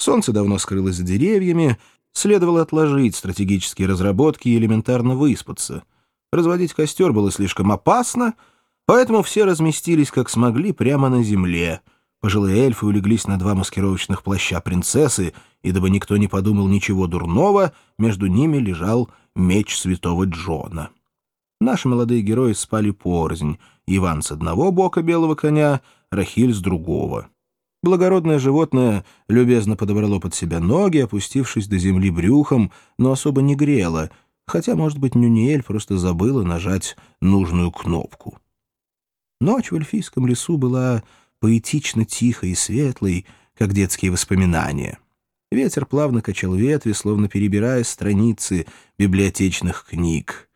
Солнце давно скрылось за деревьями, следовало отложить стратегические разработки и элементарно выспаться. Разводить костер было слишком опасно, поэтому все разместились как смогли прямо на земле. Пожилые эльфы улеглись на два маскировочных плаща принцессы, и дабы никто не подумал ничего дурного, между ними лежал меч святого Джона. Наши молодые герои спали порознь, Иван с одного бока белого коня, Рахиль с другого. Благородное животное любезно подобрало под себя ноги, опустившись до земли брюхом, но особо не грело, хотя, может быть, Нюниэль просто забыла нажать нужную кнопку. Ночь в эльфийском лесу была поэтично тихой и светлой, как детские воспоминания. Ветер плавно качал ветви, словно перебирая страницы библиотечных книг.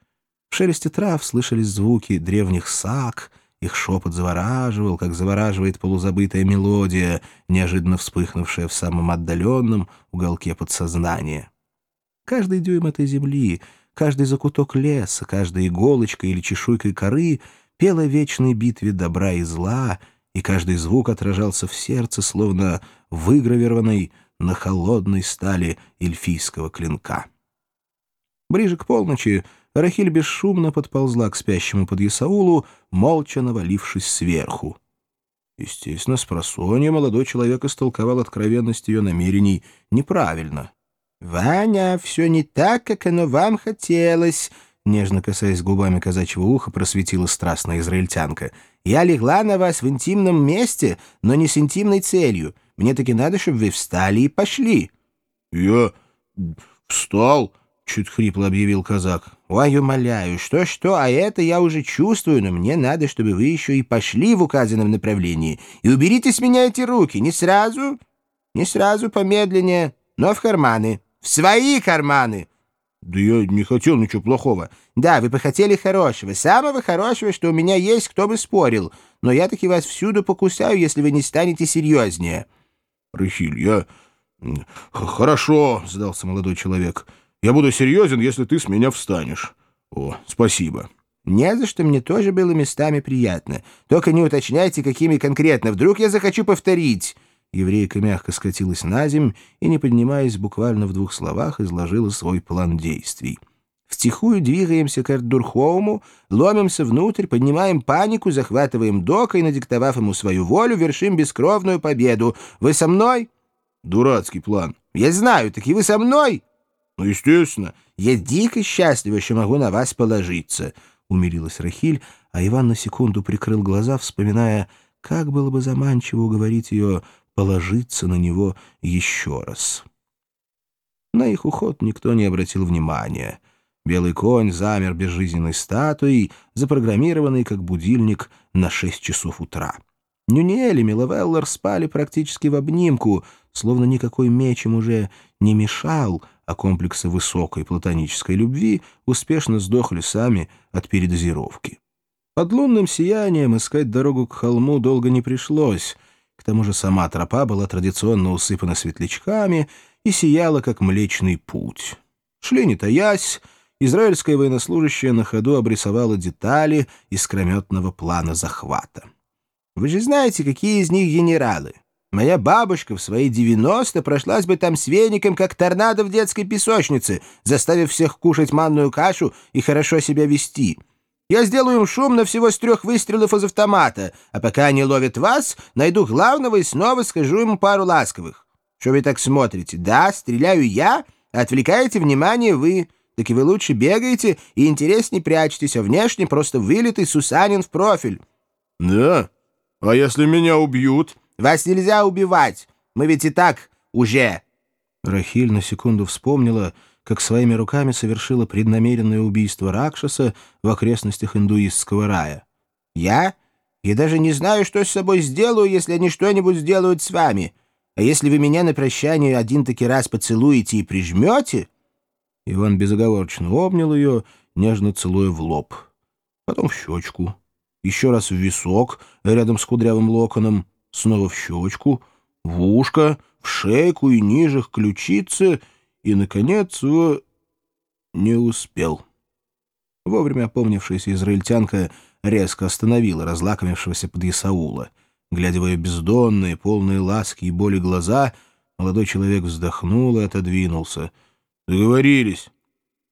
В шелесте трав слышались звуки древних сак, их шепот завораживал, как завораживает полузабытая мелодия, неожиданно вспыхнувшая в самом отдаленном уголке подсознания. Каждый дюйм этой земли, каждый закуток леса, каждая иголочка или чешуйкой коры пела вечной битве добра и зла, и каждый звук отражался в сердце, словно выгравированный на холодной стали эльфийского клинка. Ближе к полночи Рахиль бесшумно подползла к спящему под Исаулу, молча навалившись сверху. Естественно, с просонья молодой человек истолковал откровенность ее намерений неправильно. «Ваня, все не так, как оно вам хотелось», — нежно касаясь губами казачьего уха, просветила страстная израильтянка. «Я легла на вас в интимном месте, но не с интимной целью. Мне таки надо, чтобы вы встали и пошли». «Я встал», — чуть хрипло объявил казак. «Ой, умоляю, что-что, а это я уже чувствую, но мне надо, чтобы вы еще и пошли в указанном направлении. И уберите с меня эти руки, не сразу, не сразу, помедленнее, но в карманы, в свои карманы». «Да я не хотел ничего плохого». «Да, вы похотели хорошего, самого хорошего, что у меня есть, кто бы спорил, но я таки вас всюду покусаю, если вы не станете серьезнее». «Рахиль, я...» «Хорошо», — сдался молодой человек, — я буду серьезен, если ты с меня встанешь. О, спасибо. Не за что, мне тоже было местами приятно. Только не уточняйте, какими конкретно. Вдруг я захочу повторить. Еврейка мягко скатилась на земь и, не поднимаясь, буквально в двух словах изложила свой план действий. Втихую двигаемся к Эрдурхоуму, ломимся внутрь, поднимаем панику, захватываем Дока и, надиктовав ему свою волю, вершим бескровную победу. Вы со мной? Дурацкий план. Я знаю, так и вы со мной? «Ну, естественно. Я дико счастлива, что могу на вас положиться», — умилилась Рахиль, а Иван на секунду прикрыл глаза, вспоминая, как было бы заманчиво уговорить ее положиться на него еще раз. На их уход никто не обратил внимания. Белый конь замер безжизненной статуей, запрограммированный как будильник на шесть часов утра. Нюниэль и Миловеллар спали практически в обнимку, словно никакой меч им уже не мешал — а комплексы высокой платонической любви успешно сдохли сами от передозировки. Под лунным сиянием искать дорогу к холму долго не пришлось. К тому же сама тропа была традиционно усыпана светлячками и сияла, как Млечный Путь. Шли не таясь, израильская военнослужащая на ходу обрисовала детали искрометного плана захвата. «Вы же знаете, какие из них генералы? Моя бабушка в свои 90 прошлась бы там с веником, как торнадо в детской песочнице, заставив всех кушать манную кашу и хорошо себя вести. Я сделаю им шум на всего с трех выстрелов из автомата, а пока они ловят вас, найду главного и снова скажу ему пару ласковых. Что вы так смотрите? Да, стреляю я, а отвлекаете внимание вы. Так и вы лучше бегаете и интереснее прячетесь, а внешне просто вылитый Сусанин в профиль. — Да? А если меня убьют? — вас нельзя убивать. Мы ведь и так уже...» Рахиль на секунду вспомнила, как своими руками совершила преднамеренное убийство Ракшаса в окрестностях индуистского рая. «Я? Я даже не знаю, что с собой сделаю, если они что-нибудь сделают с вами. А если вы меня на прощание один-таки раз поцелуете и прижмете...» Иван безоговорочно обнял ее, нежно целуя в лоб. Потом в щечку. Еще раз в висок, рядом с кудрявым локоном снова в щечку, в ушко, в шейку и ниже к ключице, и, наконец, в... не успел. Вовремя опомнившаяся израильтянка резко остановила разлакомившегося под Исаула. Глядя в ее бездонные, полные ласки и боли глаза, Молодой человек вздохнул и отодвинулся. «Договорились.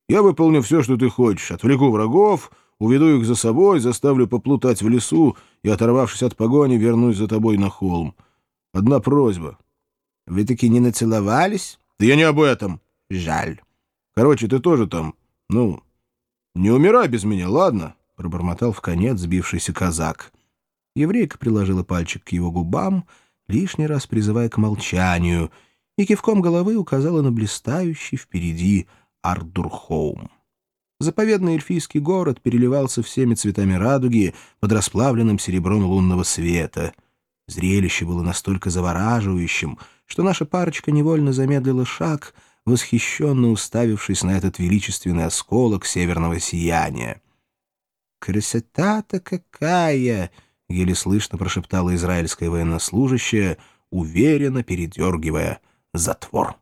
Я выполню все, что ты хочешь. Отвлеку врагов, уведу их за собой, заставлю поплутать в лесу и, оторвавшись от погони, вернусь за тобой на холм. Одна просьба». «Вы таки не нацеловались?» «Да я не об этом». «Жаль». «Короче, ты тоже там, ну, не умирай без меня, ладно?» — пробормотал в конец сбившийся казак. Еврейка приложила пальчик к его губам, лишний раз призывая к молчанию, и кивком головы указала на блистающий впереди Ардурхоум. Заповедный эльфийский город переливался всеми цветами радуги под расплавленным серебром лунного света. Зрелище было настолько завораживающим, что наша парочка невольно замедлила шаг, восхищенно уставившись на этот величественный осколок северного сияния. «Красота-то какая!» — еле слышно прошептала израильская военнослужащая, уверенно передергивая затвор.